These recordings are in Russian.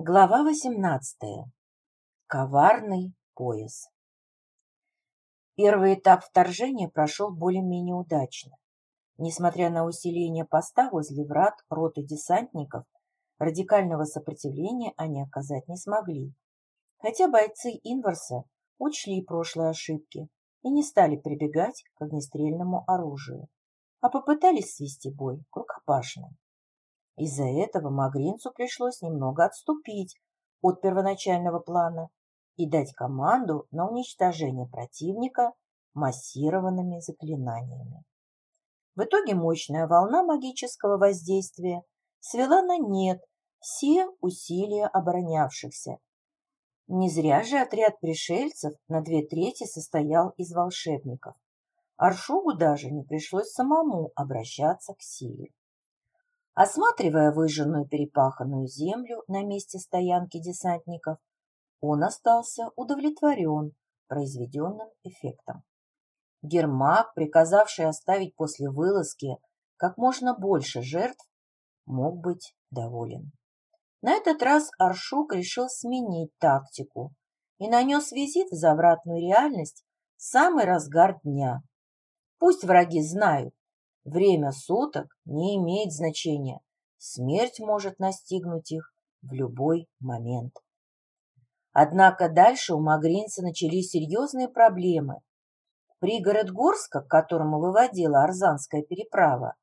Глава 18. Коварный пояс. Первый этап вторжения прошел более-менее удачно. Несмотря на усиление поста возле врат роты десантников, радикального сопротивления они оказать не смогли. Хотя бойцы Инварса учли прошлые ошибки и не стали прибегать к огнестрельному оружию, а попытались свести бой рукопашный. Из-за этого Магринцу пришлось немного отступить от первоначального плана и дать команду на уничтожение противника массированными заклинаниями. В итоге мощная волна магического воздействия свела на нет все усилия оборонявшихся. Не зря же отряд пришельцев на две трети состоял из волшебников. Аршугу даже не пришлось самому обращаться к силе. Осматривая выжженную перепаханную землю на месте стоянки десантников, он остался удовлетворен произведенным эффектом. Гермак, приказавший оставить после вылазки как можно больше жертв, мог быть доволен. На этот раз Аршук решил сменить тактику и нанес визит в завратную реальность в самый разгар дня. Пусть враги знают, Время суток не имеет значения. Смерть может настигнуть их в любой момент. Однако дальше у Магринца начались серьезные проблемы. Пригород Горска, к которому выводила Арзанская переправа,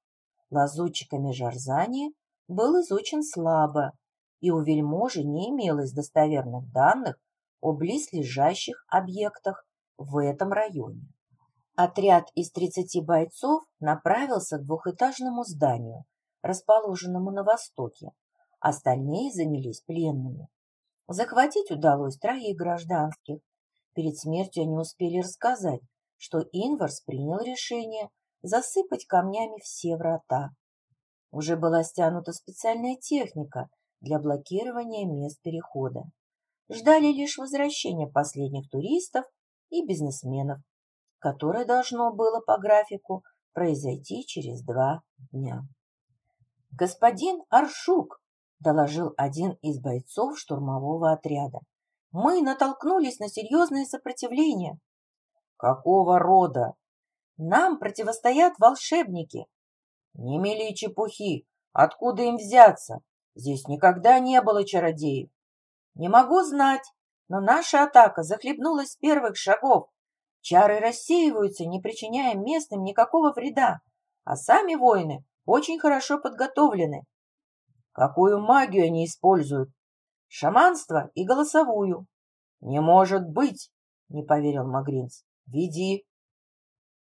лазутчиками Жарзани был изучен слабо, и у вельможи не имелось достоверных данных о близлежащих объектах в этом районе. Отряд из 30 бойцов направился к двухэтажному зданию, расположенному на востоке. Остальные занялись пленными. Захватить удалось троих гражданских. Перед смертью они успели рассказать, что Инварс принял решение засыпать камнями все врата. Уже была стянута специальная техника для блокирования мест перехода. Ждали лишь возвращения последних туристов и бизнесменов, которое должно было по графику произойти через два дня. «Господин Аршук!» – доложил один из бойцов штурмового отряда. «Мы натолкнулись на серьезное сопротивление». «Какого рода?» «Нам противостоят волшебники». «Не мели чепухи! Откуда им взяться? Здесь никогда не было чародеев». «Не могу знать, но наша атака захлебнулась с первых шагов. Чары рассеиваются, не причиняя местным никакого вреда, а сами воины очень хорошо подготовлены. Какую магию они используют? Шаманство и голосовую. Не может быть, не поверил Магринц. Веди.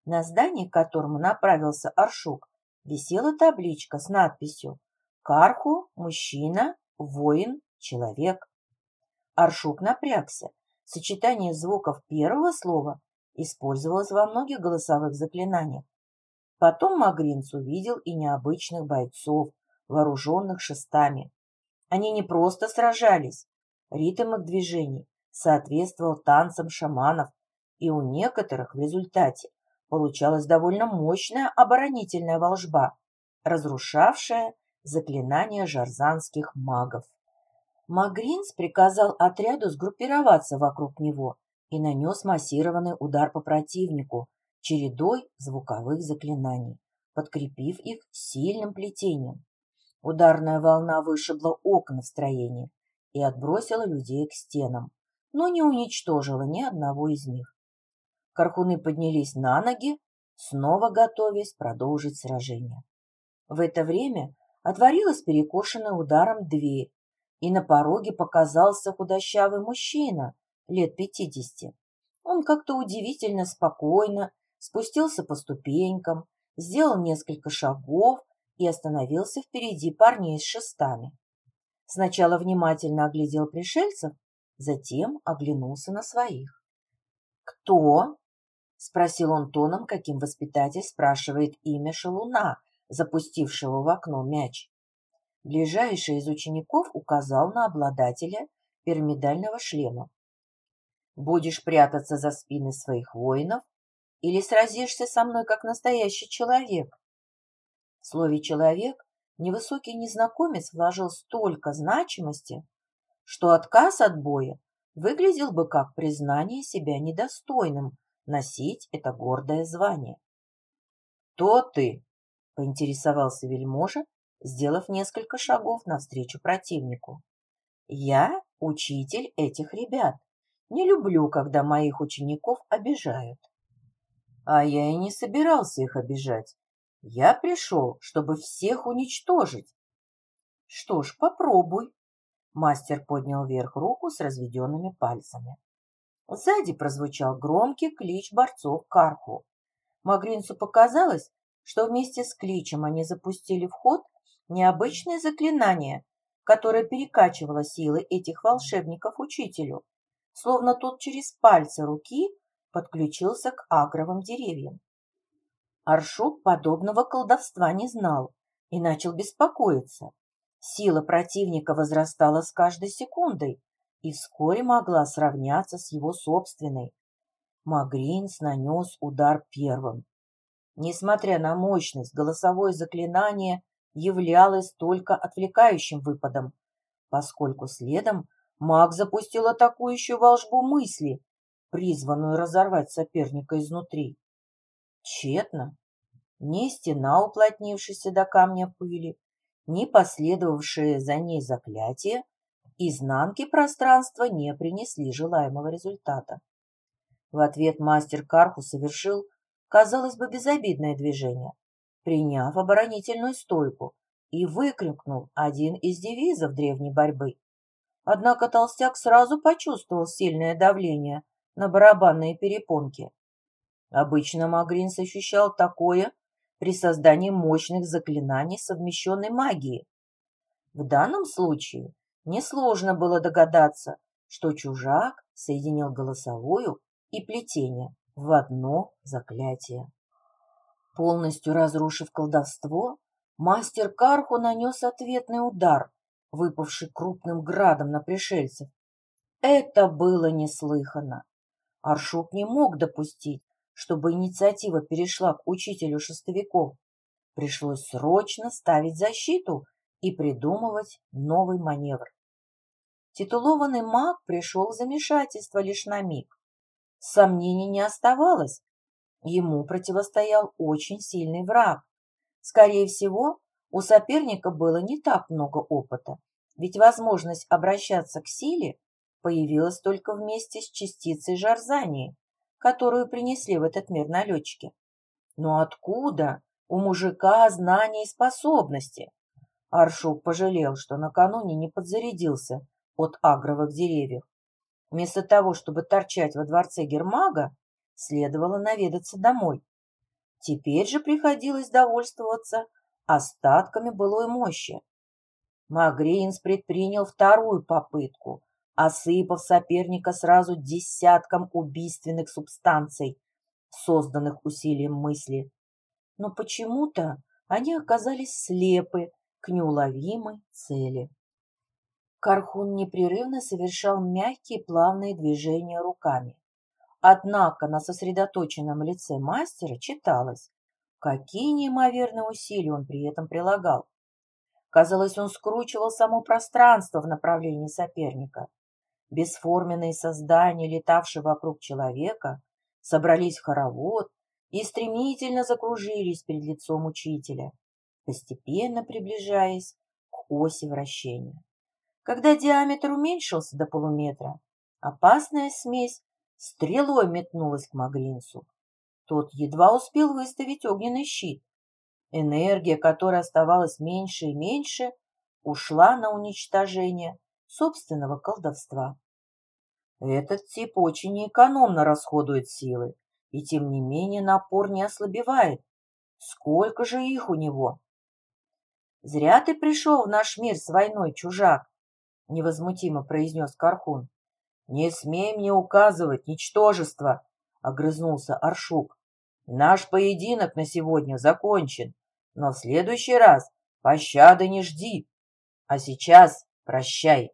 На здании, к которому направился Аршук, висела табличка с надписью «Карху, мужчина, воин, человек». Аршук напрягся. Сочетание звуков первого слова использовалась во многих голосовых заклинаниях. Потом Магринц увидел и необычных бойцов, вооруженных шестами. Они не просто сражались, ритм их движений соответствовал танцам шаманов, и у некоторых в результате получалась довольно мощная оборонительная волжба, разрушавшая заклинания жарзанских магов. Магринц приказал отряду сгруппироваться вокруг него и нанес массированный удар по противнику чередой звуковых заклинаний, подкрепив их сильным плетением. Ударная волна вышибла окна в строении и отбросила людей к стенам, но не уничтожила ни одного из них. Кархуны поднялись на ноги, снова готовясь продолжить сражение. В это время отворилась перекошенная ударом дверь, и на пороге показался худощавый мужчина лет пятидесяти. Он как-то удивительно спокойно спустился по ступенькам, сделал несколько шагов и остановился впереди парней с шестами. Сначала внимательно оглядел пришельцев, затем оглянулся на своих. «Кто?» — спросил он тоном, каким воспитатель спрашивает имя шалуна, запустившего в окно мяч. Ближайший из учеников указал на обладателя пирамидального шлема. Будешь прятаться за спины своих воинов или сразишься со мной как настоящий человек? В слове «человек» невысокий незнакомец вложил столько значимости, что отказ от боя выглядел бы как признание себя недостойным носить это гордое звание. «Кто ты?» — поинтересовался вельможа, сделав несколько шагов навстречу противнику. «Я учитель этих ребят. Не люблю, когда моих учеников обижают». «А я и не собирался их обижать. Я пришел, чтобы всех уничтожить». «Что ж, попробуй», Мастер поднял вверх руку с разведенными пальцами. Сзади прозвучал громкий клич борцов к. Магринцу показалось, что вместе с кличем они запустили в ход необычное заклинание, которое перекачивало силы этих волшебников учителю, словно тот через пальцы руки подключился к агровым деревьям. Аршук подобного колдовства не знал и начал беспокоиться. Сила противника возрастала с каждой секундой и вскоре могла сравняться с его собственной. Магринс нанес удар первым. Несмотря на мощность, голосовое заклинание являлось только отвлекающим выпадом, поскольку следом маг запустил атакующую волшбу мысли, призванную разорвать соперника изнутри. Тщетно. Ни стена, уплотнившаяся до камня пыли, ни последовавшие за ней заклятия изнанки пространства не принесли желаемого результата. В ответ мастер Карху совершил, казалось бы, безобидное движение, приняв оборонительную стойку и выкрикнул один из девизов древней борьбы. Однако толстяк сразу почувствовал сильное давление на барабанные перепонки. Обычно Магринс ощущал такое при создании мощных заклинаний совмещенной магии. В данном случае несложно было догадаться, что чужак соединил голосовую и плетение в одно заклятие. Полностью разрушив колдовство, мастер Карху нанес ответный удар, выпавший крупным градом на пришельцев. Это было неслыханно. Аршук не мог допустить, чтобы инициатива перешла к учителю шестовиков, пришлось срочно ставить защиту и придумывать новый маневр. Титулованный маг пришел в замешательство лишь на миг. Сомнений не оставалось. Ему противостоял очень сильный враг. Скорее всего, у соперника было не так много опыта, ведь возможность обращаться к силе появилась только вместе с частицей жарзании, которую принесли в этот мир налетчики. Но откуда у мужика знания и способности? Аршук пожалел, что накануне не подзарядился от агровых деревьев. Вместо того, чтобы торчать во дворце Гермага, следовало наведаться домой. Теперь же приходилось довольствоваться остатками былой мощи. Магринс предпринял вторую попытку, осыпав соперника сразу десятком убийственных субстанций, созданных усилием мысли. Но почему-то они оказались слепы к неуловимой цели. Кархун непрерывно совершал мягкие плавные движения руками. Однако на сосредоточенном лице мастера читалось, какие неимоверные усилия он при этом прилагал. Казалось, он скручивал само пространство в направлении соперника. Бесформенные создания, летавшие вокруг человека, собрались в хоровод и стремительно закружились перед лицом учителя, постепенно приближаясь к оси вращения. Когда диаметр уменьшился до полуметра, опасная смесь стрелой метнулась к Магринцу. Тот едва успел выставить огненный щит. Энергия, которая оставалась меньше и меньше, ушла на уничтожение собственного колдовства. Этот тип очень экономно расходует силы, и тем не менее напор не ослабевает. Сколько же их у него? Зря ты пришел в наш мир с войной, чужак, невозмутимо произнес Кархун. Не смей мне указывать, ничтожество, огрызнулся Аршук. Наш поединок на сегодня закончен, но в следующий раз пощады не жди. А сейчас прощай.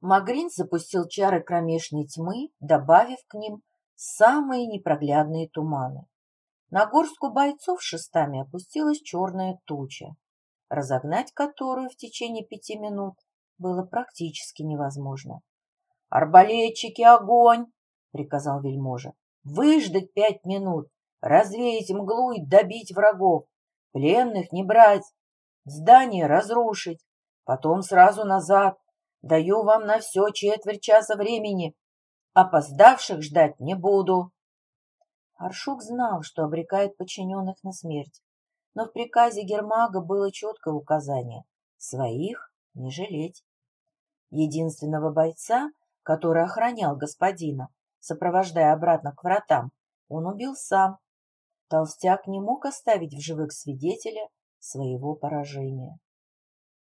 Магрин запустил чары кромешной тьмы, добавив к ним самые непроглядные туманы. На горстку бойцов шестами опустилась черная туча, разогнать которую в течение пяти минут было практически невозможно. «Арбалетчики, огонь!» — приказал вельможа. «Выждать пять минут, развеять мглу и добить врагов, пленных не брать, здание разрушить, потом сразу назад. Даю вам на все четверть часа времени. Опоздавших ждать не буду». Аршук знал, что обрекает подчиненных на смерть, но в приказе Гермага было четкое указание — своих не жалеть. Единственного бойца, который охранял господина, сопровождая обратно к вратам, он убил сам. Толстяк не мог оставить в живых свидетеля своего поражения.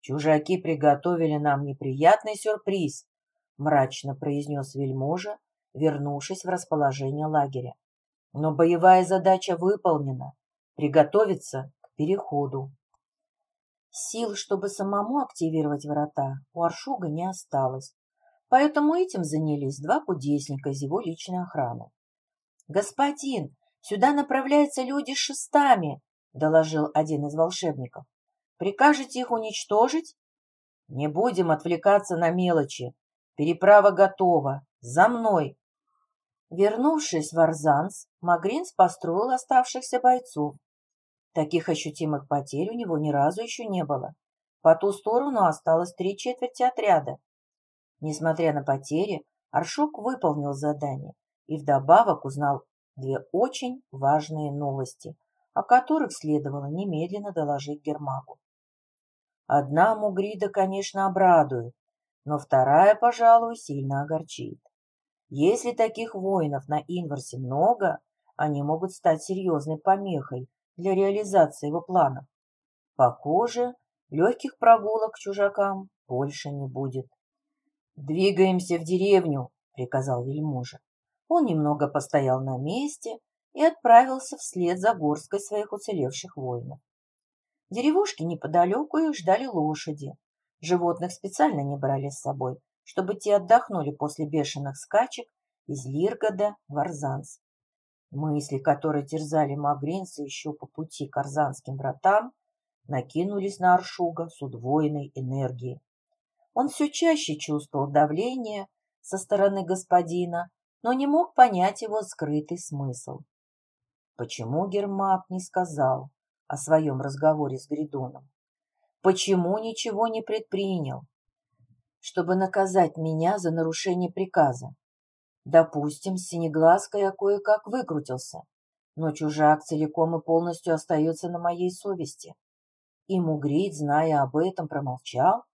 «Чужаки приготовили нам неприятный сюрприз», — мрачно произнес вельможа, вернувшись в расположение лагеря. «Но боевая задача выполнена. Приготовиться к переходу». Сил, чтобы самому активировать врата, у Аршуга не осталось, поэтому этим занялись два кудесника из его личной охраны. «Господин, сюда направляются люди с шестами», — доложил один из волшебников. «Прикажете их уничтожить?» «Не будем отвлекаться на мелочи. Переправа готова. За мной!» Вернувшись в Арзанс, Магринс построил оставшихся бойцов, Таких ощутимых потерь у него ни разу еще не было. По ту сторону осталось три четверти отряда. Несмотря на потери, Аршук выполнил задание и вдобавок узнал две очень важные новости, о которых следовало немедленно доложить Гермагу. Одна Мугрида, конечно, обрадует, но вторая, пожалуй, сильно огорчит. Если таких воинов на Инварсе много, они могут стать серьезной помехой для реализации его планов. Похоже, легких прогулок чужакам больше не будет. «Двигаемся в деревню», — приказал вельможа. Он немного постоял на месте и отправился вслед за горской своих уцелевших воинов. Деревушки неподалеку их ждали лошади. Животных специально не брали с собой, чтобы те отдохнули после бешеных скачек из Лиргода в Арзанс. Мысли, которые терзали Магринца еще по пути к Арзанским вратам, накинулись на Аршуга с удвоенной энергией. Он все чаще чувствовал давление со стороны господина, но не мог понять его скрытый смысл. Почему Гермак не сказал о своем разговоре с Гридоном? Почему ничего не предпринял, чтобы наказать меня за нарушение приказа? Допустим, Синеглазка я кое-как выкрутился, но чужак целиком и полностью остается на моей совести. И Мугрид, зная об этом, промолчал.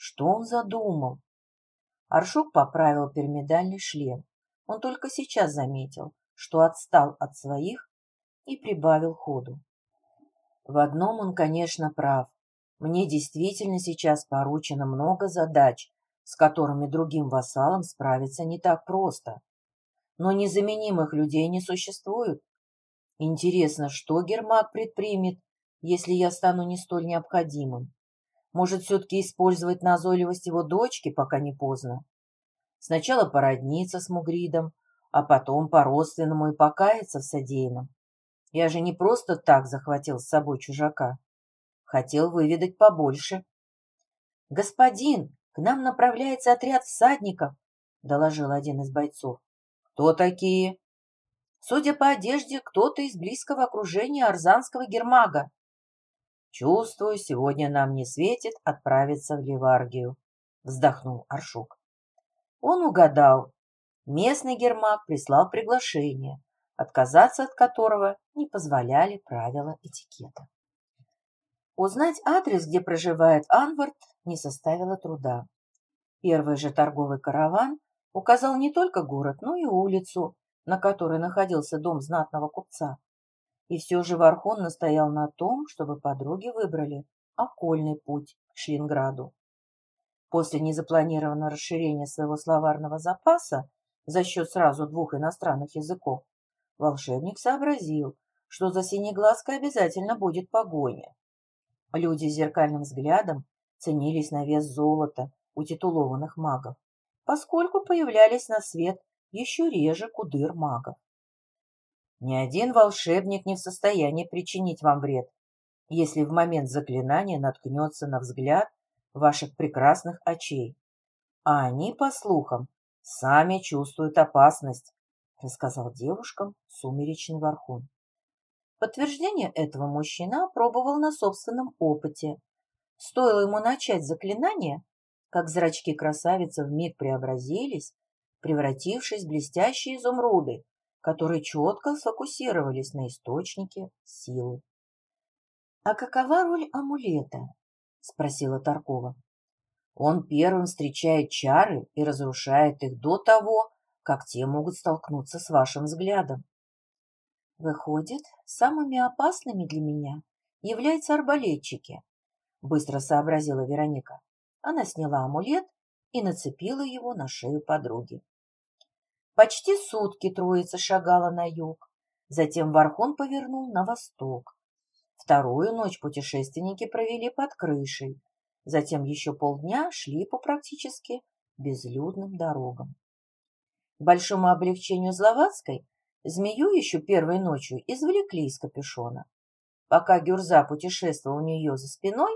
Что он задумал? Аршук поправил пирамидальный шлем. Он только сейчас заметил, что отстал от своих и прибавил ходу. В одном он, конечно, прав. Мне действительно сейчас поручено много задач, с которыми другим вассалам справиться не так просто. Но незаменимых людей не существует. Интересно, что Гермак предпримет, если я стану не столь необходимым? Может, все-таки использовать назойливость его дочки, пока не поздно? Сначала породниться с Мугридом, а потом по-родственному и покаяться в содеянном. Я же не просто так захватил с собой чужака. Хотел выведать побольше. «Господин, к нам направляется отряд всадников, доложил один из бойцов. Кто такие? Судя по одежде, кто-то из близкого окружения Арзанского гермага. Чувствую, сегодня нам не светит отправиться в Ливаргию, вздохнул Аршук. Он угадал. Местный гермаг прислал приглашение, отказаться от которого не позволяли правила этикета. Узнать адрес, где проживает Анвард, не составило труда. Первый же торговый караван указал не только город, но и улицу, на которой находился дом знатного купца. И все же Вархон настоял на том, чтобы подруги выбрали окольный путь к Шлинграду. После незапланированного расширения своего словарного запаса за счет сразу двух иностранных языков, волшебник сообразил, что за синеглазкой обязательно будет погоня. Люди с зеркальным взглядом ценились на вес золота у титулованных магов, поскольку появлялись на свет еще реже кудыр магов. Ни один волшебник не в состоянии причинить вам вред, если в момент заклинания наткнется на взгляд ваших прекрасных очей. А они, по слухам, сами чувствуют опасность, рассказал девушкам сумеречный Вархун. Подтверждение этого мужчина пробовал на собственном опыте. Стоило ему начать заклинание, как зрачки красавицы вмиг преобразились, превратившись в блестящие изумруды, которые четко сфокусировались на источнике силы. «А какова роль амулета?» — спросила Таркова. «Он первым встречает чары и разрушает их до того, как те могут столкнуться с вашим взглядом. Выходит, самыми опасными для меня являются арбалетчики, быстро сообразила Вероника. Она сняла амулет и нацепила его на шею подруги. Почти сутки троица шагала на юг, затем Вархон повернул на восток. Вторую ночь путешественники провели под крышей, затем еще полдня шли по практически безлюдным дорогам. К большому облегчению Зловацкой змею еще первой ночью извлекли из капюшона. Пока Гюрза путешествовал у нее за спиной,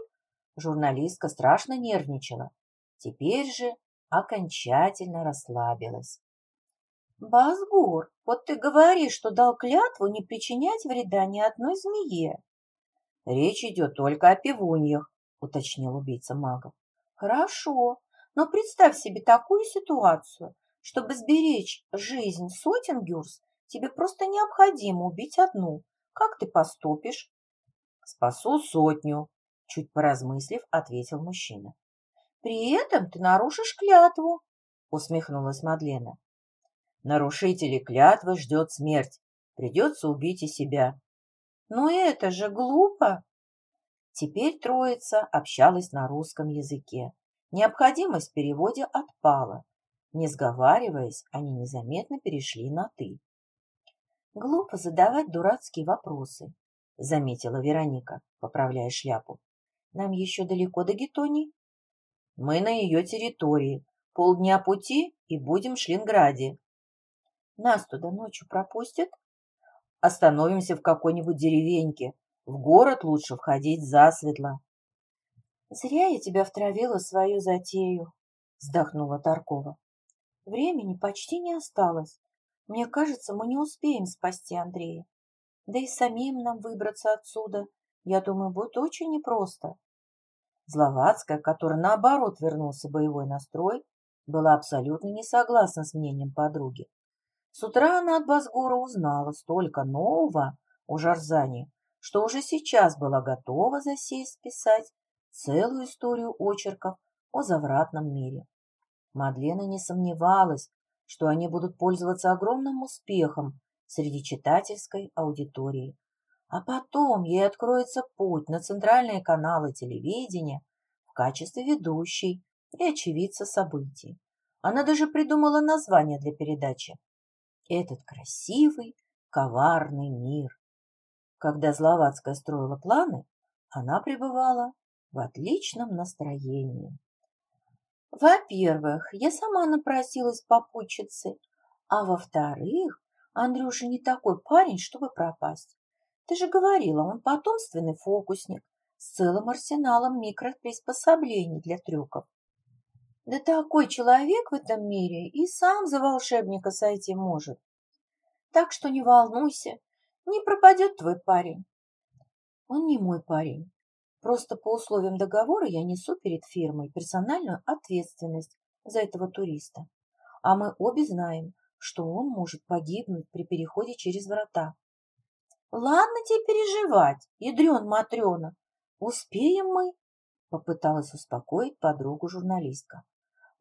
журналистка страшно нервничала. Теперь же окончательно расслабилась. «Базгур, вот ты говоришь, что дал клятву не причинять вреда ни одной змее». «Речь идет только о пивуньях», — уточнил убийца магов. «Хорошо, но представь себе такую ситуацию. Чтобы сберечь жизнь сотен гюрс, тебе просто необходимо убить одну. Как ты поступишь?» «Спасу сотню», — чуть поразмыслив, ответил мужчина. «При этом ты нарушишь клятву», — усмехнулась Мадлена. Нарушители клятвы ждет смерть. Придется убить и себя. Но это же глупо. Теперь троица общалась на русском языке. Необходимость в переводе отпала. Не сговариваясь, они незаметно перешли на «ты». «Глупо задавать дурацкие вопросы», — заметила Вероника, поправляя шляпу. «Нам еще далеко до Гетонии?» «Мы на ее территории. Полдня пути и будем в Шлинграде», нас туда ночью пропустят? Остановимся в какой-нибудь деревеньке. В город лучше входить засветло. Зря я тебя втравила свою затею, вздохнула Таркова. Времени почти не осталось. Мне кажется, мы не успеем спасти Андрея. Да и самим нам выбраться отсюда, я думаю, будет очень непросто. Зловацкая, которая наоборот вернулся боевой настрой, была абсолютно не согласна с мнением подруги. С утра она от Базгура узнала столько нового о Жарзане, что уже сейчас была готова засесть писать целую историю очерков о завратном мире. Мадлена не сомневалась, что они будут пользоваться огромным успехом среди читательской аудитории. А потом ей откроется путь на центральные каналы телевидения в качестве ведущей и очевидца событий. Она даже придумала название для передачи этот красивый, коварный мир. Когда Зловацкая строила планы, она пребывала в отличном настроении. Во-первых, я сама напросилась попутчицы, а во-вторых, Андрюша не такой парень, чтобы пропасть. Ты же говорила, он потомственный фокусник с целым арсеналом микроприспособлений для трюков. Да такой человек в этом мире и сам за волшебника сойти может. Так что не волнуйся, не пропадет твой парень. Он не мой парень. Просто по условиям договора я несу перед фирмой персональную ответственность за этого туриста. А мы обе знаем, что он может погибнуть при переходе через врата. Ладно тебе переживать, ядрен Матрена. Успеем мы, попыталась успокоить подругу журналистка.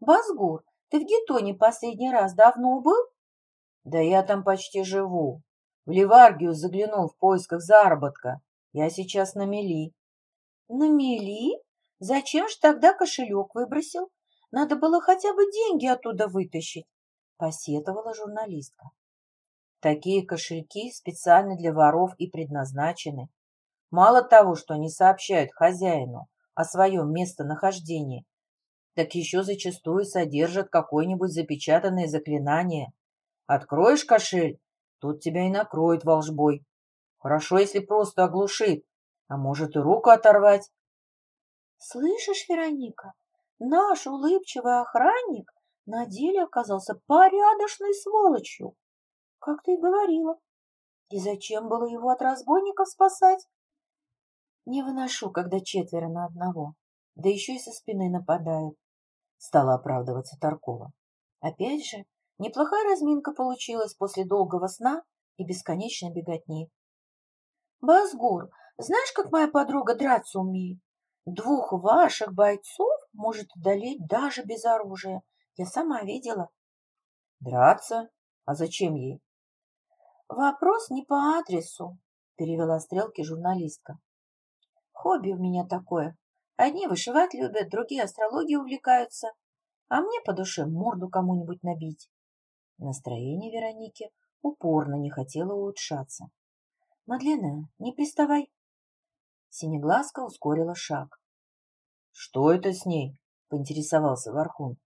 Базгур, ты в Гетоне последний раз давно был? Да я там почти живу. В Ливаргию заглянул в поисках заработка. Я сейчас на мели. На мели? Зачем ж тогда кошелек выбросил? Надо было хотя бы деньги оттуда вытащить, посетовала журналистка. Такие кошельки специально для воров и предназначены. Мало того, что они сообщают хозяину о своем местонахождении, так еще зачастую содержат какое-нибудь запечатанное заклинание. Откроешь кошель, тут тебя и накроет волжбой. Хорошо, если просто оглушит, а может и руку оторвать. Слышишь, Вероника, наш улыбчивый охранник на деле оказался порядочной сволочью, как ты и говорила. И зачем было его от разбойников спасать? Не выношу, когда четверо на одного, да еще и со спины нападают, стала оправдываться Таркова. Опять же, неплохая разминка получилась после долгого сна и бесконечной беготни. Базгур, знаешь, как моя подруга драться умеет? Двух ваших бойцов может одолеть даже без оружия. Я сама видела. Драться? А зачем ей? Вопрос не по адресу, перевела стрелки журналистка. Хобби у меня такое. Одни вышивать любят, другие астрологией увлекаются, а мне по душе морду кому-нибудь набить. Настроение Вероники упорно не хотело улучшаться. — Мадлена, не приставай. Синеглазка ускорила шаг. — Что это с ней? — поинтересовался Вархун.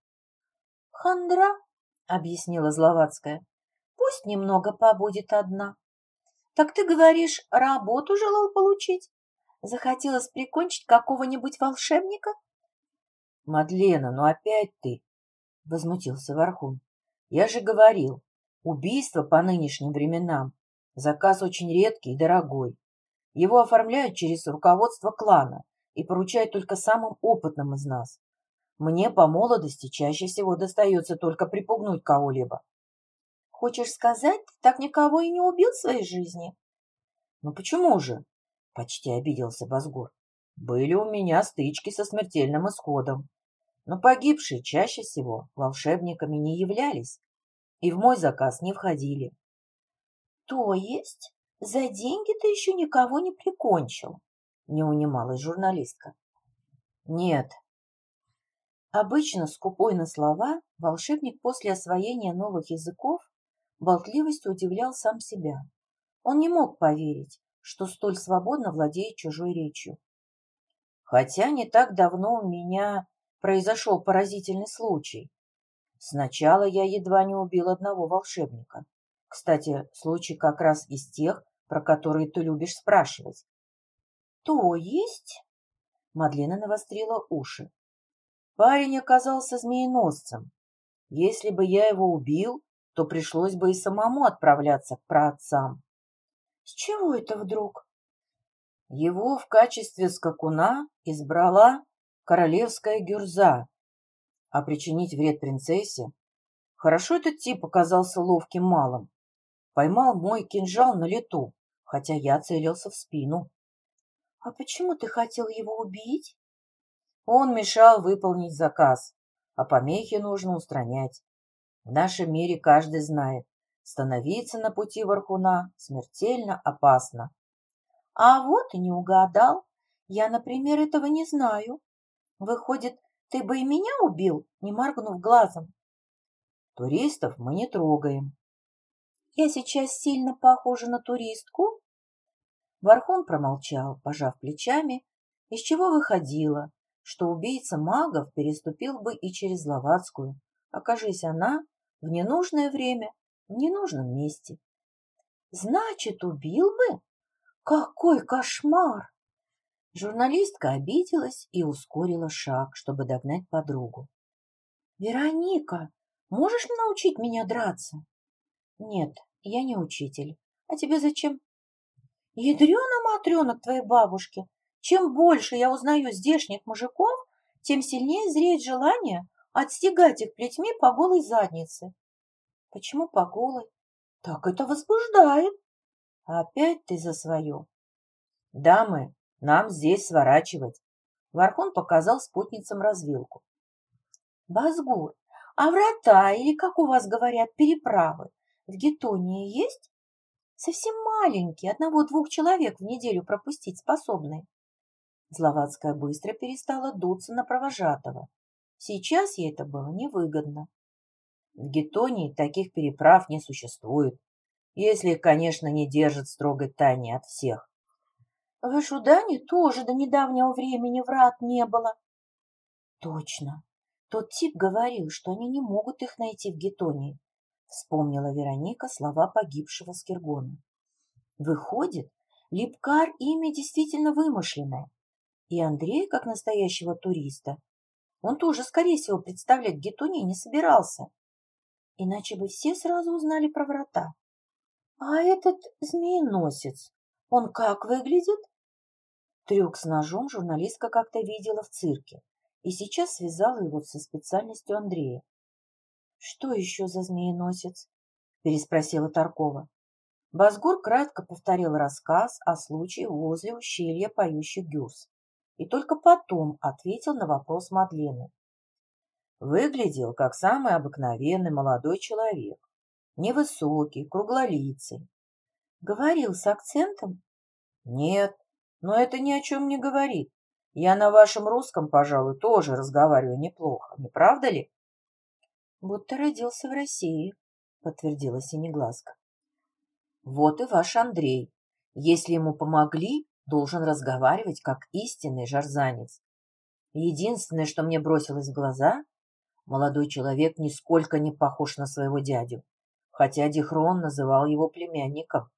— Хандра, — объяснила Зловацкая. — Пусть немного побудет одна. — Так ты говоришь, работу желал получить? Захотелось прикончить какого-нибудь волшебника? — Мадлена, ну опять ты! — возмутился Вархун. — Я же говорил, убийство по нынешним временам Заказ очень редкий и дорогой. Его оформляют через руководство клана и поручают только самым опытным из нас. Мне по молодости чаще всего достается только припугнуть кого-либо. Хочешь сказать, так никого и не убил в своей жизни? Ну почему же? Почти обиделся Базгур. Были у меня стычки со смертельным исходом. Но погибшие чаще всего волшебниками не являлись и в мой заказ не входили. То есть за деньги ты еще никого не прикончил? Не унималась журналистка. Нет. Обычно скупой на слова, волшебник после освоения новых языков болтливостью удивлял сам себя. Он не мог поверить, что столь свободно владеет чужой речью. Хотя не так давно у меня произошел поразительный случай. Сначала я едва не убил одного волшебника. Кстати, случай как раз из тех, про которые ты любишь спрашивать. То есть? Мадлена навострила уши. Парень оказался змееносцем. Если бы я его убил, то пришлось бы и самому отправляться к праотцам. С чего это вдруг? Его в качестве скакуна избрала королевская гюрза. А причинить вред принцессе? Хорошо этот тип оказался ловким малым поймал мой кинжал на лету, хотя я целился в спину. — А почему ты хотел его убить? Он мешал выполнить заказ, а помехи нужно устранять. В нашем мире каждый знает, становиться на пути Вархуна смертельно опасно. — А вот и не угадал. Я, например, этого не знаю. Выходит, ты бы и меня убил, не моргнув глазом. Туристов мы не трогаем, я сейчас сильно похожа на туристку? Вархон промолчал, пожав плечами, из чего выходило, что убийца магов переступил бы и через Зловацкую, окажись она в ненужное время ненужном месте. Значит, убил бы? Какой кошмар! Журналистка обиделась и ускорила шаг, чтобы догнать подругу. «Вероника, можешь научить меня драться?» «Нет, я не учитель. А тебе зачем?» «Ядрена-матрена к твоей бабушке! Чем больше я узнаю здешних мужиков, тем сильнее зреет желание отстегать их плетьми по голой заднице». «Почему по голой?» «Так это возбуждает». «Опять ты за свое». «Дамы, нам здесь сворачивать». Вархон показал спутницам развилку. «Базгур, а врата, или, как у вас говорят, переправы, в Гетонии есть? Совсем маленький, одного-двух человек в неделю пропустить способный. Зловацкая быстро перестала дуться на провожатого. Сейчас ей это было невыгодно. В Гетонии таких переправ не существует, если их, конечно, не держат строгой тайне от всех. В Ишудане тоже до недавнего времени врат не было. Точно. Тот тип говорил, что они не могут их найти в Гетонии. Вспомнила Вероника слова погибшего Скиргона. Выходит, Липкар имя действительно вымышленное. И Андрея, как настоящего туриста, он тоже, скорее всего, представлять Гетонии не собирался. Иначе бы все сразу узнали про врата. А этот змееносец, он как выглядит? Трюк с ножом журналистка как-то видела в цирке и сейчас связала его со специальностью Андрея. «Что еще за змееносец?» – переспросила Таркова. Базгур кратко повторил рассказ о случае возле ущелья поющих гюрз и только потом ответил на вопрос Мадлены. Выглядел как самый обыкновенный молодой человек, невысокий, круглолицый. Говорил с акцентом? Нет, но это ни о чем не говорит. Я на вашем русском, пожалуй, тоже разговариваю неплохо, не правда ли? Будто родился в России, подтвердила Синеглазка. Вот и ваш Андрей. Если ему помогли, должен разговаривать как истинный жарзанец. Единственное, что мне бросилось в глаза, молодой человек нисколько не похож на своего дядю, хотя Дихрон называл его племянником.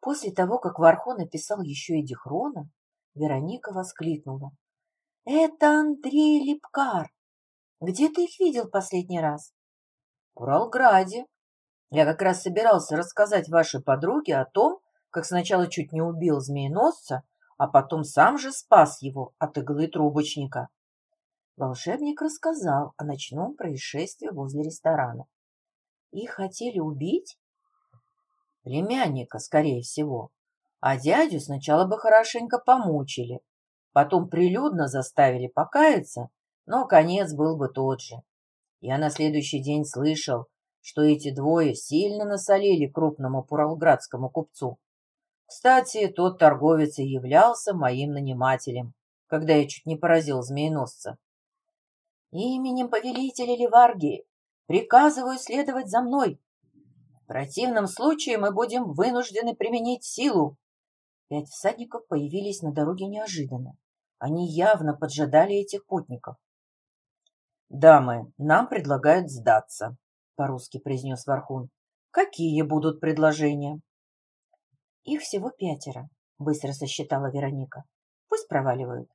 После того, как Вархон написал еще и Дихрона, Вероника воскликнула. «Это Андрей Липкар! Где ты их видел последний раз?» «В Уралграде. Я как раз собирался рассказать вашей подруге о том, как сначала чуть не убил змееносца, а потом сам же спас его от иглы трубочника». Волшебник рассказал о ночном происшествии возле ресторана. «Их хотели убить?» Племянника, скорее всего. А дядю сначала бы хорошенько помучили, потом прилюдно заставили покаяться, но конец был бы тот же. Я на следующий день слышал, что эти двое сильно насолили крупному пуралградскому купцу. Кстати, тот торговец и являлся моим нанимателем, когда я чуть не поразил змееносца. «Именем повелителя Ливаргии приказываю следовать за мной», в противном случае мы будем вынуждены применить силу. Пять всадников появились на дороге неожиданно. Они явно поджидали этих путников. «Дамы, нам предлагают сдаться», — по-русски произнес Вархун. «Какие будут предложения?» «Их всего пятеро», — быстро сосчитала Вероника. «Пусть проваливают».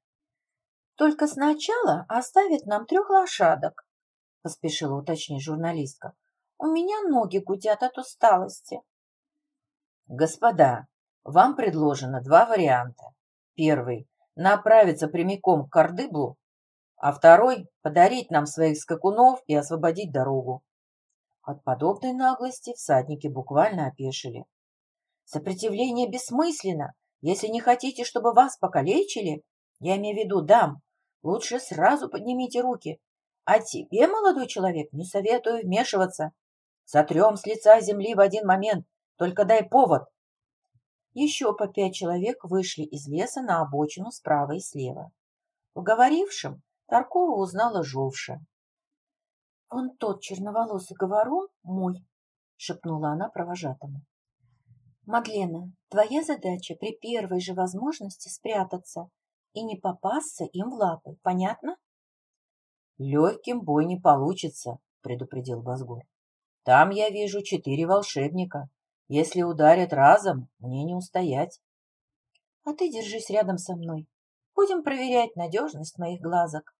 «Только сначала оставят нам трех лошадок», — поспешила уточнить журналистка. У меня ноги гудят от усталости. Господа, вам предложено два варианта. Первый – направиться прямиком к Кардыблу, а второй – подарить нам своих скакунов и освободить дорогу. От подобной наглости всадники буквально опешили. Сопротивление бессмысленно. Если не хотите, чтобы вас покалечили, я имею в виду дам, лучше сразу поднимите руки. А тебе, молодой человек, не советую вмешиваться. Сотрем с лица земли в один момент. Только дай повод. Еще по пять человек вышли из леса на обочину справа и слева. В говорившем Таркова узнала Жовша. — Он тот черноволосый говорун мой, — шепнула она провожатому. — Мадлена, твоя задача при первой же возможности спрятаться и не попасться им в лапы, понятно? — Легким бой не получится, — предупредил Базгор. Там я вижу четыре волшебника. Если ударят разом, мне не устоять. А ты держись рядом со мной. Будем проверять надежность моих глазок.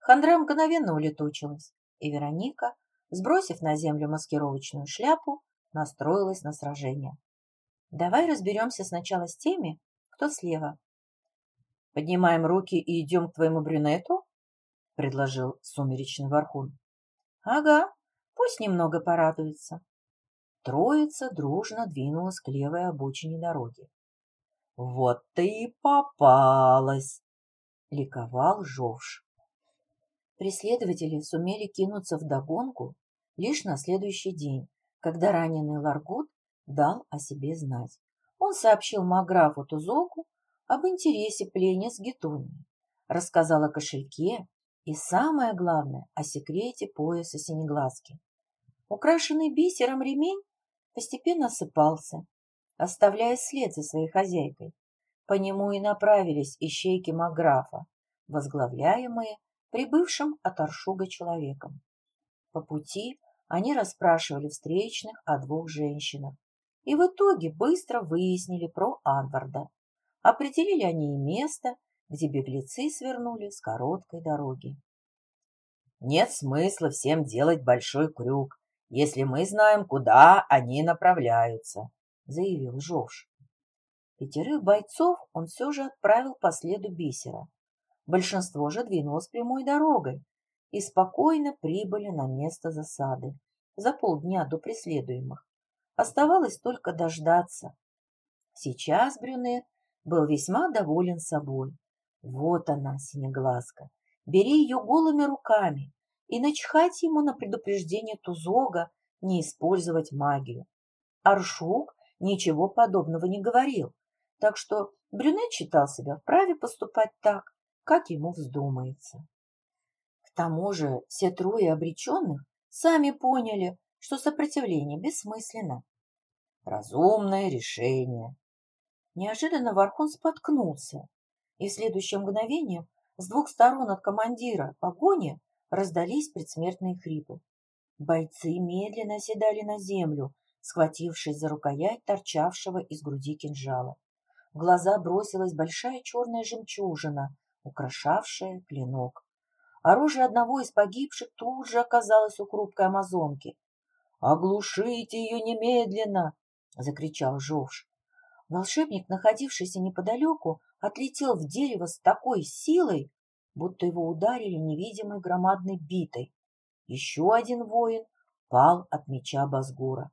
Хандра мгновенно улетучилась, и Вероника, сбросив на землю маскировочную шляпу, настроилась на сражение. Давай разберемся сначала с теми, кто слева. Поднимаем руки и идем к твоему брюнету? — предложил сумеречный Вархун. — Ага, Пусть немного порадуется. Троица дружно двинулась к левой обочине дороги. «Вот ты и попалась!» — ликовал Жовш. Преследователи сумели кинуться в догонку лишь на следующий день, когда раненый Ларгут дал о себе знать. Он сообщил Маграфу Тузоку об интересе пленниц Гетонии, рассказал о кошельке и, самое главное, о секрете пояса Синеглазки. Украшенный бисером ремень постепенно осыпался, оставляя след за своей хозяйкой. По нему и направились ищейки Маграфа, возглавляемые прибывшим от Аршуга человеком. По пути они расспрашивали встречных о двух женщинах и в итоге быстро выяснили про Анварда. Определили они и место, где беглецы свернули с короткой дороги. Нет смысла всем делать большой крюк, если мы знаем, куда они направляются, заявил Жовш. Пятерых бойцов он все же отправил по следу бисера. Большинство же двинулось прямой дорогой и спокойно прибыли на место засады за полдня до преследуемых. Оставалось только дождаться. Сейчас брюнет был весьма доволен собой. Вот она, синеглазка. Бери ее голыми руками и начхать ему на предупреждение Тузога не использовать магию. Аршук ничего подобного не говорил, так что брюнет считал себя вправе поступать так, как ему вздумается. К тому же все трое обреченных сами поняли, что сопротивление бессмысленно. Разумное решение. Неожиданно Вархун споткнулся, и в следующее мгновение с двух сторон от командира погони раздались предсмертные хрипы. Бойцы медленно оседали на землю, схватившись за рукоять торчавшего из груди кинжала. В глаза бросилась большая черная жемчужина, украшавшая клинок. Оружие одного из погибших тут же оказалось у хрупкой амазонки. «Оглушите ее немедленно!» — закричал Жовш. Волшебник, находившийся неподалеку, отлетел в дерево с такой силой, будто его ударили невидимой громадной битой. Еще один воин пал от меча Базгура.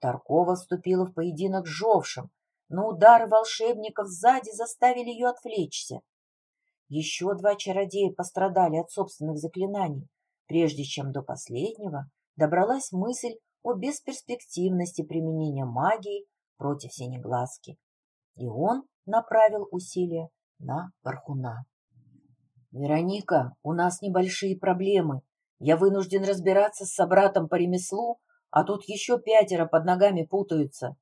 Таркова вступила в поединок с Жовшем, но удары волшебников сзади заставили ее отвлечься. Еще два чародея пострадали от собственных заклинаний, прежде чем до последнего добралась мысль о бесперспективности применения магии против Синеглазки. И он направил усилия на Пархуна. «Вероника, у нас небольшие проблемы. Я вынужден разбираться с собратом по ремеслу, а тут еще пятеро под ногами путаются».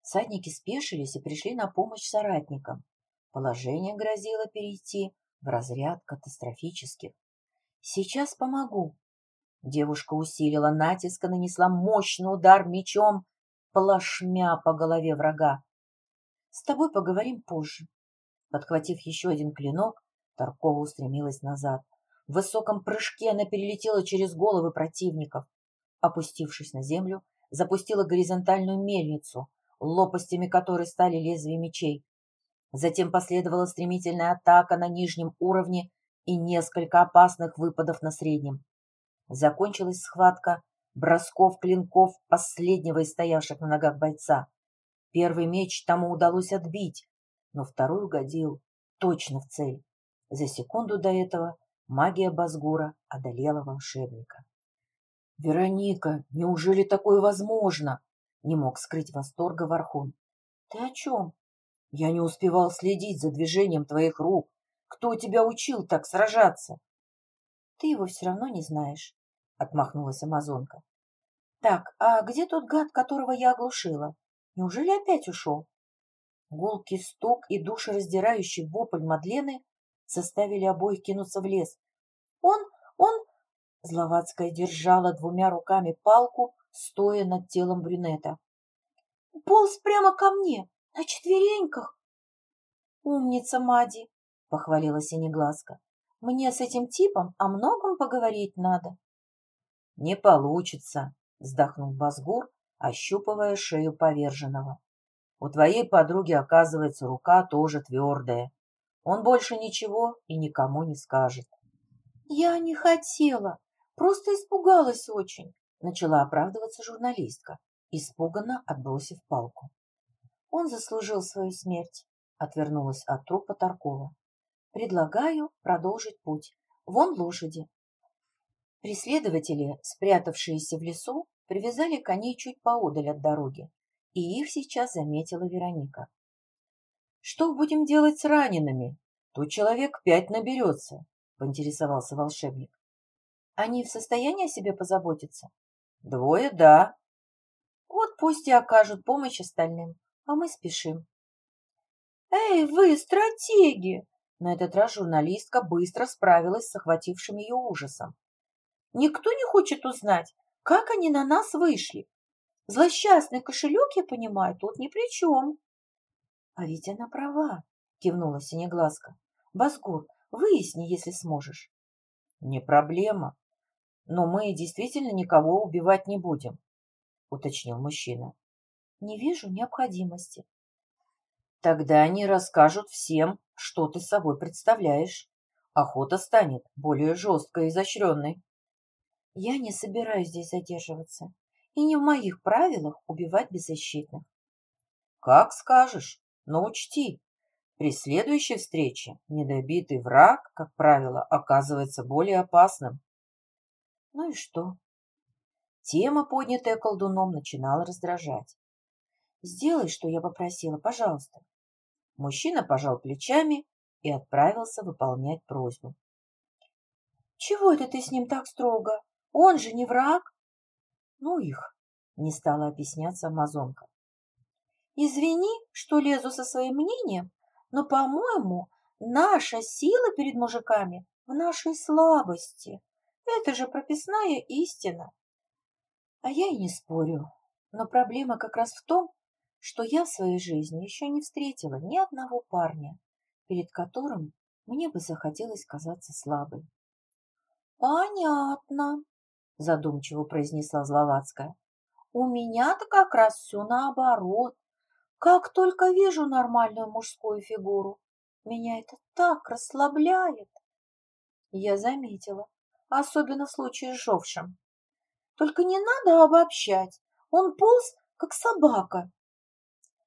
Садники спешились и пришли на помощь соратникам. Положение грозило перейти в разряд катастрофических. «Сейчас помогу». Девушка усилила натиск и нанесла мощный удар мечом, плашмя по голове врага. «С тобой поговорим позже». Подхватив еще один клинок, Таркова устремилась назад. В высоком прыжке она перелетела через головы противников. Опустившись на землю, запустила горизонтальную мельницу, лопастями которой стали лезвия мечей. Затем последовала стремительная атака на нижнем уровне и несколько опасных выпадов на среднем. Закончилась схватка бросков клинков последнего из стоявших на ногах бойца. Первый меч тому удалось отбить, но второй угодил точно в цель. За секунду до этого магия Базгура одолела волшебника. «Вероника, неужели такое возможно?» — не мог скрыть восторга Вархун. «Ты о чем?» Я не успевал следить за движением твоих рук. Кто тебя учил так сражаться? Ты его все равно не знаешь, отмахнулась амазонка. Так, а где тот гад, которого я оглушила? Неужели опять ушел? Гулкий стук и душераздирающий вопль Мадлены заставили обоих кинуться в лес. Он, он... Зловацкая держала двумя руками палку, стоя над телом брюнета. Полз прямо ко мне, на четвереньках. Умница, Мади, похвалила Синеглазка. Мне с этим типом о многом поговорить надо. Не получится, вздохнул Базгур, ощупывая шею поверженного. У твоей подруги, оказывается, рука тоже твердая. Он больше ничего и никому не скажет. Я не хотела, просто испугалась очень, начала оправдываться журналистка, испуганно отбросив палку. Он заслужил свою смерть, отвернулась от трупа Таркова. Предлагаю продолжить путь. Вон лошади. Преследователи, спрятавшиеся в лесу, привязали коней чуть поодаль от дороги, и их сейчас заметила Вероника. «Что будем делать с ранеными? Тут человек пять наберется», — поинтересовался волшебник. «Они в состоянии о себе позаботиться?» «Двое, да». «Вот пусть и окажут помощь остальным а мы спешим. «Эй, вы, стратеги!» На этот раз журналистка быстро справилась с охватившим ее ужасом. «Никто не хочет узнать, как они на нас вышли. Злосчастный кошелек, я понимаю, тут ни при чем». «А ведь она права», — кивнула Синеглазка. Басгур, выясни, если сможешь. Не проблема. Но мы действительно никого убивать не будем, уточнил мужчина. Не вижу необходимости. Тогда они расскажут всем, что ты собой представляешь. Охота станет более жесткой и изощренной. Я не собираюсь здесь задерживаться, и не в моих правилах убивать беззащитных. Как скажешь, но учти, при следующей встрече недобитый враг, как правило, оказывается более опасным. Ну и что? Тема, поднятая колдуном, начинала раздражать. Сделай, что я попросила, пожалуйста. Мужчина пожал плечами и отправился выполнять просьбу. «Чего это ты с ним так строго? Он же не враг!» «Ну их!» — не стала объясняться амазонка. «Извини, что лезу со своим мнением, но, по-моему, наша сила перед мужиками в нашей слабости. Это же прописная истина». А я и не спорю, но проблема как раз в том, что я в своей жизни еще не встретила ни одного парня, перед которым мне бы захотелось казаться слабой. «Понятно», — задумчиво произнесла Зловацкая. «У меня-то как раз все наоборот. Как только вижу нормальную мужскую фигуру, меня это так расслабляет». Я заметила, особенно в случае с Жовшем. Только не надо обобщать. Он полз, как собака,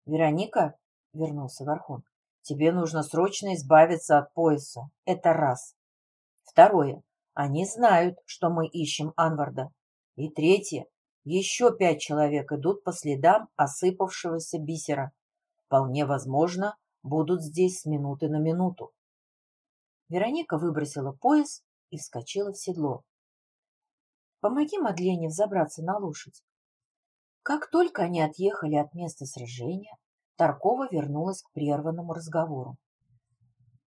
Вероника, вернулся Вархун, тебе нужно срочно избавиться от пояса. Это раз. Второе. Они знают, что мы ищем Анварда. И третье. Еще пять человек идут по следам осыпавшегося бисера. Вполне возможно, будут здесь с минуты на минуту. Вероника выбросила пояс и вскочила в седло. «Помоги Мадлене взобраться на лошадь. Как только они отъехали от места сражения, Таркова вернулась к прерванному разговору.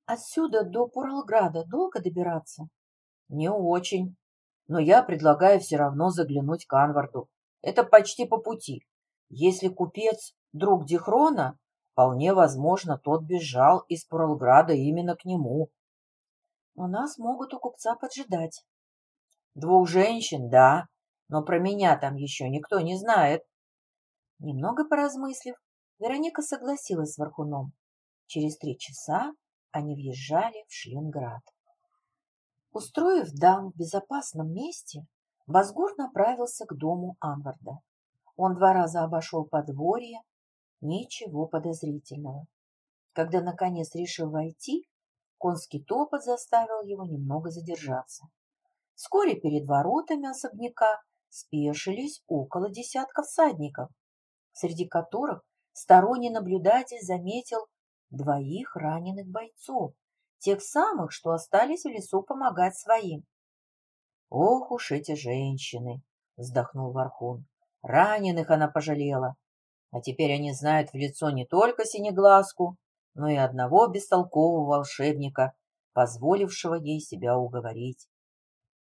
«Отсюда до Пуралграда долго добираться?» «Не очень. Но я предлагаю все равно заглянуть к Анварду. Это почти по пути. Если купец друг Дихрона, вполне возможно, тот бежал из Пуралграда именно к нему». «У нас могут у купца поджидать». «Двух женщин, да, но про меня там еще никто не знает. Немного поразмыслив, Вероника согласилась с Вархуном. Через три часа они въезжали в Шлинград. Устроив дам в безопасном месте, Базгур направился к дому Анварда. Он два раза обошел подворье, ничего подозрительного. Когда, наконец, решил войти, конский топот заставил его немного задержаться. Вскоре перед воротами особняка спешились около десятка всадников, среди которых сторонний наблюдатель заметил двоих раненых бойцов, тех самых, что остались в лесу помогать своим. «Ох уж эти женщины!» — вздохнул Вархун. «Раненых она пожалела. А теперь они знают в лицо не только синеглазку, но и одного бестолкового волшебника, позволившего ей себя уговорить».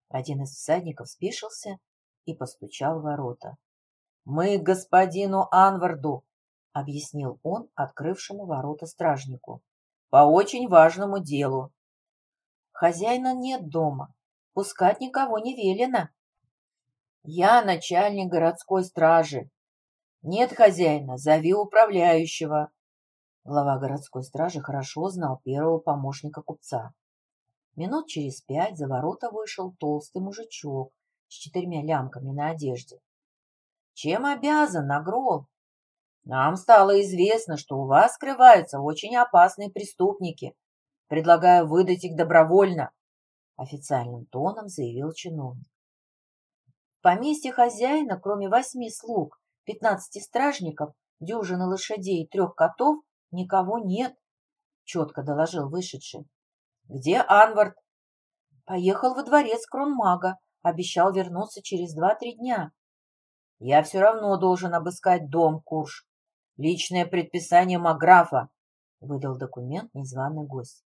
Один из всадников спешился и постучал в ворота. «Мы господину Анварду!» — объяснил он открывшему ворота стражнику. «По очень важному делу». «Хозяина нет дома. Пускать никого не велено». «Я начальник городской стражи». «Нет хозяина, зови управляющего». Глава городской стражи хорошо знал первого помощника купца. Минут через пять за ворота вышел толстый мужичок с четырьмя лямками на одежде. Чем обязан, Нагрол? Нам стало известно, что у вас скрываются очень опасные преступники. Предлагаю выдать их добровольно, официальным тоном заявил чиновник. В поместье хозяина, кроме восьми слуг, пятнадцати стражников, дюжины лошадей и трех котов, никого нет, четко доложил вышедший. Где Анвард? Поехал во дворец кронмага, обещал вернуться через два-три дня. Я все равно должен обыскать дом, Курш. Личное предписание Маграфа, — выдал документ незваный гость.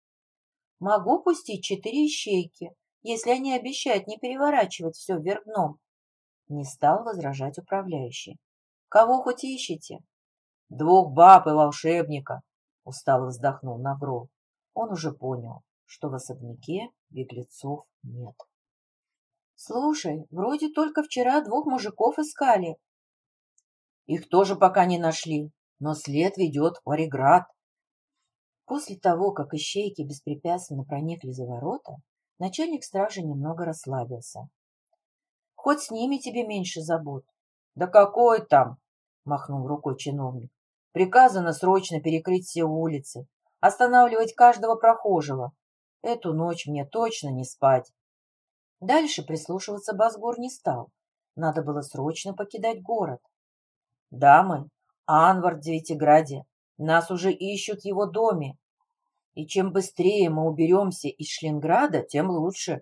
Могу пустить четыре ищейки, если они обещают не переворачивать все вверх дном. Не стал возражать управляющий. Кого хоть ищете? Двух баб и волшебника, — устало вздохнул Нагрол. Он уже понял, что в особняке беглецов нет. Слушай, вроде только вчера двух мужиков искали. Их тоже пока не нашли, но след ведет в Ореград. После того, как ищейки беспрепятственно проникли за ворота, начальник стражи немного расслабился. Хоть с ними тебе меньше забот. Да какой там, махнул рукой чиновник. Приказано срочно перекрыть все улицы, останавливать каждого прохожего. Эту ночь мне точно не спать. Дальше прислушиваться Базгор не стал. Надо было срочно покидать город. Дамы, Анвар в Девятиграде. Нас уже ищут в его доме. И чем быстрее мы уберемся из Шлинграда, тем лучше.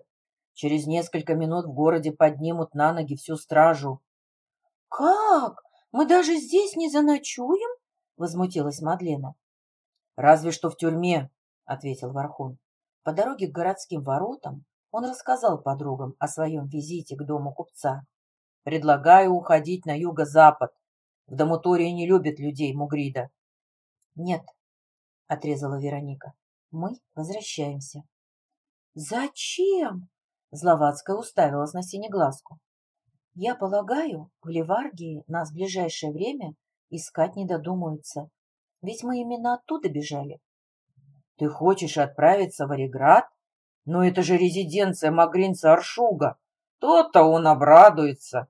Через несколько минут в городе поднимут на ноги всю стражу. — Как? Мы даже здесь не заночуем? — возмутилась Мадлена. — Разве что в тюрьме, — ответил Вархун. По дороге к городским воротам он рассказал подругам о своем визите к дому купца. «Предлагаю уходить на юго-запад. В Дамутории не любят людей Мугрида». «Нет», — отрезала Вероника, — «мы возвращаемся». «Зачем?» — Зловацкая уставилась на синеглазку. «Я полагаю, в Ливаргии нас в ближайшее время искать не додумаются. Ведь мы именно оттуда бежали». «Ты хочешь отправиться в Ореград?» Но это же резиденция Магринца Аршуга. То-то он обрадуется.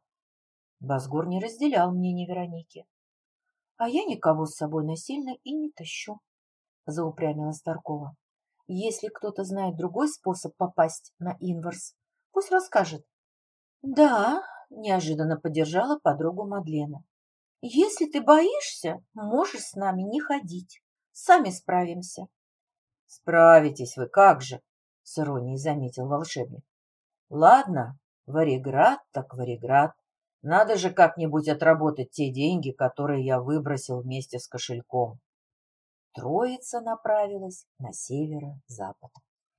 Базгур не разделял мнение Вероники. А я никого с собой насильно и не тащу, заупрямила Старкова. Если кто-то знает другой способ попасть на Инверс, пусть расскажет. Да, неожиданно поддержала подругу Мадлена. Если ты боишься, можешь с нами не ходить. Сами справимся. Справитесь вы, как же, с иронией заметил волшебник. Ладно, Вариград так Вариград. Надо же как-нибудь отработать те деньги, которые я выбросил вместе с кошельком. Троица направилась на северо-запад.